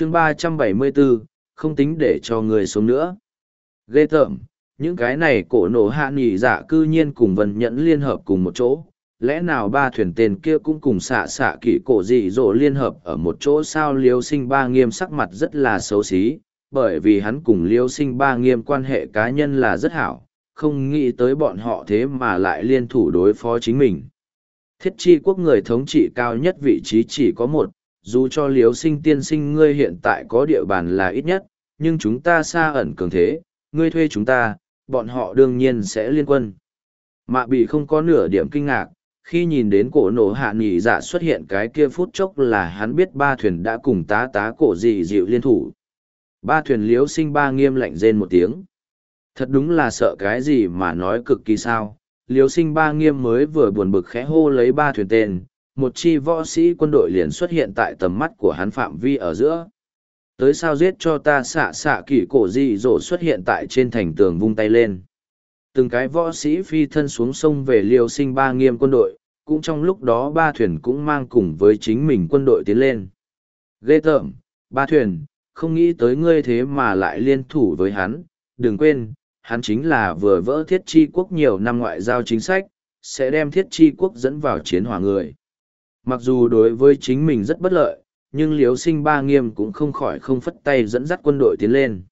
chương ba trăm bảy mươi bốn không tính để cho người sống nữa. Ghê tởm, những cái này cổ nổ hạ nghỉ dạ cư nhiên cùng vần nhẫn liên hợp cùng một chỗ. Lẽ nào ba thuyền tên kia cũng cùng xạ xạ kỷ cổ dị dỗ liên hợp ở một chỗ sao liêu sinh ba nghiêm sắc mặt rất là xấu xí, bởi vì hắn cùng liêu sinh ba nghiêm quan hệ cá nhân là rất hảo, không nghĩ tới bọn họ thế mà lại liên thủ đối phó chính mình. Thiết chi quốc người thống trị cao nhất vị trí chỉ có một dù cho liếu sinh tiên sinh ngươi hiện tại có địa bàn là ít nhất, nhưng chúng ta xa ẩn cường thế, ngươi thuê chúng ta, bọn họ đương nhiên sẽ liên quân. Mạ bị không có nửa điểm kinh ngạc, khi nhìn đến cổ nổ hạ nghỉ dạ xuất hiện cái kia phút chốc là hắn biết ba thuyền đã cùng tá tá cổ dị dịu liên thủ. Ba thuyền liếu sinh ba nghiêm lạnh rên một tiếng. Thật đúng là sợ cái gì mà nói cực kỳ sao. Liếu sinh ba nghiêm mới vừa buồn bực khẽ hô lấy ba thuyền tên một chi võ sĩ quân đội liền xuất hiện tại tầm mắt của hắn phạm vi ở giữa. Tới sao giết cho ta xạ xạ kỷ cổ dị dỗ xuất hiện tại trên thành tường vung tay lên. Từng cái võ sĩ phi thân xuống sông về liêu sinh ba nghiêm quân đội, cũng trong lúc đó ba thuyền cũng mang cùng với chính mình quân đội tiến lên. Ghê tởm, ba thuyền, không nghĩ tới ngươi thế mà lại liên thủ với hắn. Đừng quên, hắn chính là vừa vỡ thiết chi quốc nhiều năm ngoại giao chính sách, sẽ đem thiết chi quốc dẫn vào chiến hòa người mặc dù đối với chính mình rất bất lợi nhưng liếu sinh ba nghiêm cũng không khỏi không phất tay dẫn dắt quân đội tiến lên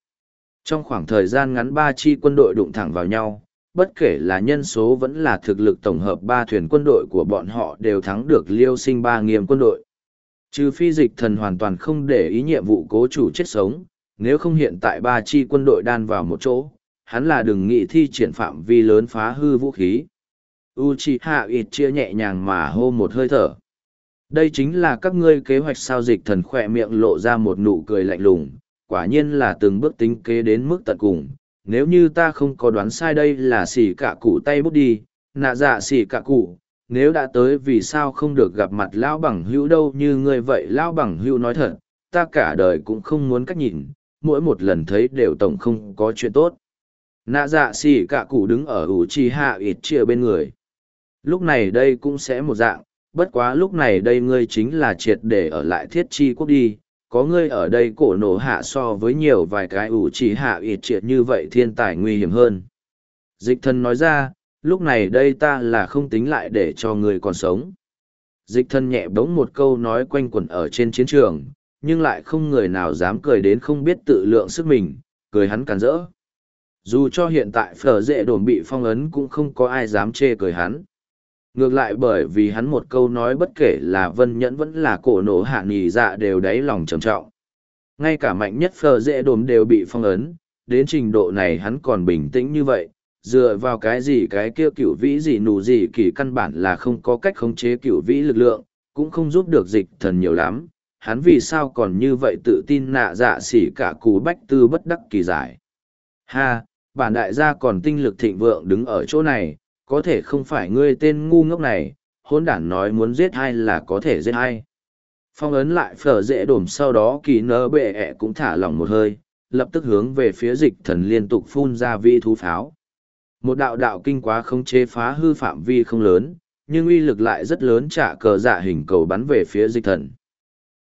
trong khoảng thời gian ngắn ba chi quân đội đụng thẳng vào nhau bất kể là nhân số vẫn là thực lực tổng hợp ba thuyền quân đội của bọn họ đều thắng được liêu sinh ba nghiêm quân đội. Trừ phi dịch thần hoàn toàn không để ý nhiệm vụ cố chủ chết sống, nếu không hiện tại ba chi quân đội đan vào một chỗ, hắn là đừng nghị thi triển phạm vi lớn phá hư vũ khí. U Chi Hạ ít chia nhẹ nhàng mà hô một hơi thở. Đây chính là các ngươi kế hoạch sao dịch thần khỏe miệng lộ ra một nụ cười lạnh lùng, quả nhiên là từng bước tính kế đến mức tận cùng, nếu như ta không có đoán sai đây là xỉ cả cụ tay bút đi nạ dạ xỉ cả cụ nếu đã tới vì sao không được gặp mặt lão bằng hữu đâu như ngươi vậy lão bằng hữu nói thật ta cả đời cũng không muốn cách nhìn mỗi một lần thấy đều tổng không có chuyện tốt. Nạ dạ xỉ cả cụ đứng ở ủ chi hạ ít chia bên người. Lúc này đây cũng sẽ một dạng bất quá lúc này đây ngươi chính là triệt để ở lại thiết chi quốc đi có ngươi ở đây cổ nổ hạ so với nhiều vài cái ủ chỉ hạ ịt triệt như vậy thiên tài nguy hiểm hơn. Dịch thần nói ra, lúc này đây ta là không tính lại để cho ngươi còn sống. Dịch thần nhẹ bỗng một câu nói quanh quẩn ở trên chiến trường, nhưng lại không người nào dám cười đến không biết tự lượng sức mình, cười hắn càn rỡ. Dù cho hiện tại phở dệ đồn bị phong ấn cũng không có ai dám chê cười hắn. Ngược lại bởi vì hắn một câu nói bất kể là vân nhẫn vẫn là cổ nổ hạ nghỉ dạ đều đáy lòng trầm trọng. Ngay cả mạnh nhất phờ dễ đồm đều bị phong ấn, đến trình độ này hắn còn bình tĩnh như vậy, dựa vào cái gì cái kia cựu vĩ gì nụ gì kỳ căn bản là không có cách khống chế cựu vĩ lực lượng, cũng không giúp được dịch thần nhiều lắm. Hắn vì sao còn như vậy tự tin nạ dạ xỉ cả cú bách tư bất đắc kỳ giải. Ha, bản đại gia còn tinh lực thịnh vượng đứng ở chỗ này, có thể không phải ngươi tên ngu ngốc này, hôn đản nói muốn giết ai là có thể giết ai. Phong ấn lại phở dễ đổm sau đó kỳ nơ bệ ẹ cũng thả lỏng một hơi, lập tức hướng về phía dịch thần liên tục phun ra vi thú pháo. Một đạo đạo kinh quá không chế phá hư phạm vi không lớn, nhưng uy lực lại rất lớn trả cờ dạ hình cầu bắn về phía dịch thần.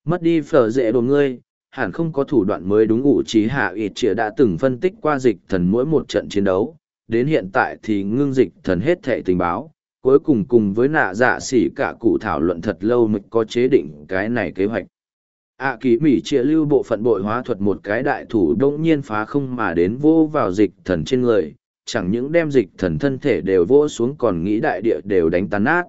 Mất đi phở dễ đồn ngươi, hẳn không có thủ đoạn mới đúng ủ trí hạ ịt trịa đã từng phân tích qua dịch thần mỗi một trận chiến đấu, đến hiện tại thì ngưng dịch thần hết thệ tình báo, cuối cùng cùng với nạ dạ xỉ cả cụ thảo luận thật lâu mới có chế định cái này kế hoạch. ạ à, kỳ mỉ chia lưu bộ phận bội hóa thuật một cái đại thủ đông nhiên phá không mà đến vô vào dịch thần trên người, chẳng những đem dịch thần thân thể đều vô xuống còn nghĩ đại địa đều đánh tan nát.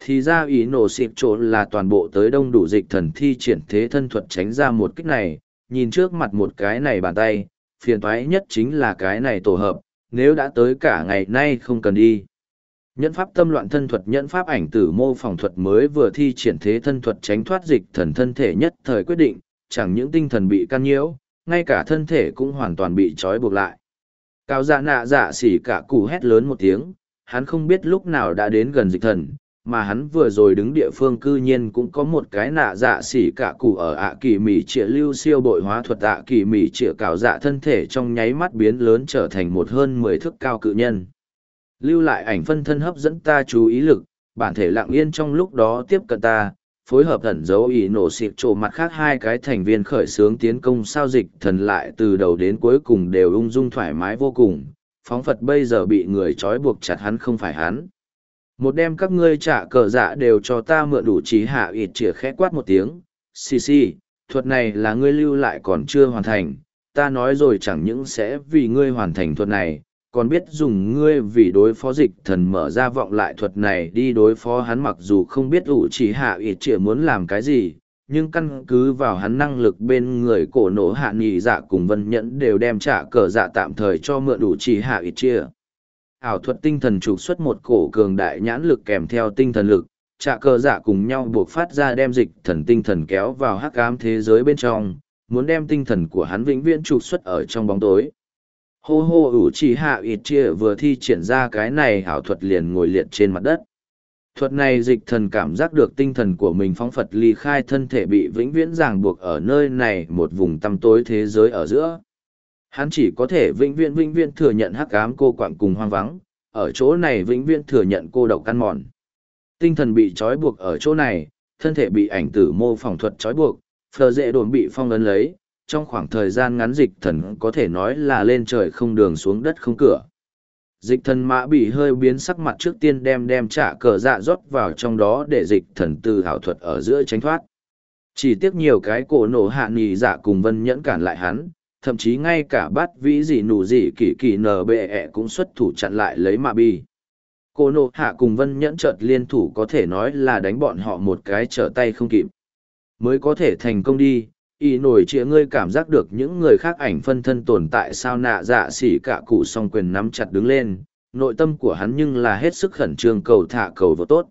Thì ra ý nổ xịp trộn là toàn bộ tới đông đủ dịch thần thi triển thế thân thuật tránh ra một kích này, nhìn trước mặt một cái này bàn tay, phiền toái nhất chính là cái này tổ hợp, nếu đã tới cả ngày nay không cần đi. Nhẫn pháp tâm loạn thân thuật nhẫn pháp ảnh tử mô phỏng thuật mới vừa thi triển thế thân thuật tránh thoát dịch thần thân thể nhất thời quyết định, chẳng những tinh thần bị can nhiễu, ngay cả thân thể cũng hoàn toàn bị trói buộc lại. Cao dạ nạ dạ xỉ cả củ hét lớn một tiếng, hắn không biết lúc nào đã đến gần dịch thần, mà hắn vừa rồi đứng địa phương cư nhiên cũng có một cái nạ dạ xỉ cả cụ ở ạ kỳ mỉ trịa lưu siêu bội hóa thuật ạ kỳ mỉ trịa cào dạ thân thể trong nháy mắt biến lớn trở thành một hơn mười thước cao cự nhân lưu lại ảnh phân thân hấp dẫn ta chú ý lực bản thể lặng yên trong lúc đó tiếp cận ta phối hợp ẩn dấu ý nổ xịt trộ mặt khác hai cái thành viên khởi xướng tiến công sao dịch thần lại từ đầu đến cuối cùng đều ung dung thoải mái vô cùng, phóng phật bây giờ bị người trói buộc chặt hắn không phải hắn. Một đêm các ngươi trả cờ dạ đều cho ta mượn đủ trí hạ ịt chĩa khẽ quát một tiếng, xì xì, thuật này là ngươi lưu lại còn chưa hoàn thành, ta nói rồi chẳng những sẽ vì ngươi hoàn thành thuật này, còn biết dùng ngươi vì đối phó dịch thần mở ra vọng lại thuật này đi đối phó hắn mặc dù không biết ủ chỉ hạ ít chĩa muốn làm cái gì nhưng căn cứ vào hắn năng lực bên người cổ nổ hạ nghị dạ cùng vân nhẫn đều đem trả cờ dạ tạm thời cho mượn đủ chỉ hạ ít chia ảo thuật tinh thần trục xuất một cổ cường đại nhãn lực kèm theo tinh thần lực, trạ cờ dạ cùng nhau buộc phát ra đem dịch thần tinh thần kéo vào hắc ám thế giới bên trong, muốn đem tinh thần của hắn vĩnh viễn trục xuất ở trong bóng tối. Hô hô ủ chỉ hạ ít chia vừa thi triển ra cái này ảo thuật liền ngồi liệt trên mặt đất. Thuật này dịch thần cảm giác được tinh thần của mình phóng phật ly khai thân thể bị vĩnh viễn ràng buộc ở nơi này một vùng tăm tối thế giới ở giữa hắn chỉ có thể vĩnh viễn vĩnh viễn thừa nhận hắc ám cô quặn cùng hoang vắng ở chỗ này vĩnh viễn thừa nhận cô độc căn mòn tinh thần bị trói buộc ở chỗ này thân thể bị ảnh tử mô phỏng thuật trói buộc phờ dễ đồn bị phong ấn lấy trong khoảng thời gian ngắn dịch thần có thể nói là lên trời không đường xuống đất không cửa. Dịch thần mã bị hơi biến sắc mặt trước tiên đem đem trả cờ dạ rót vào trong đó để dịch thần từ hảo thuật ở giữa tránh thoát. Chỉ tiếc nhiều cái cổ nổ hạ nì dạ cùng vân nhẫn cản lại hắn, thậm chí ngay cả bát vĩ gì nù gì kỳ kỳ nờ bệ ẹ cũng xuất thủ chặn lại lấy mạ bi. Cô nộ hạ cùng vân nhẫn chợt liên thủ có thể nói là đánh bọn họ một cái trở tay không kịp. Mới có thể thành công đi, y nổi chĩa ngươi cảm giác được những người khác ảnh phân thân tồn tại sao nạ dạ xỉ cả cụ song quyền nắm chặt đứng lên nội tâm của hắn nhưng là hết sức khẩn trương cầu thả cầu vô tốt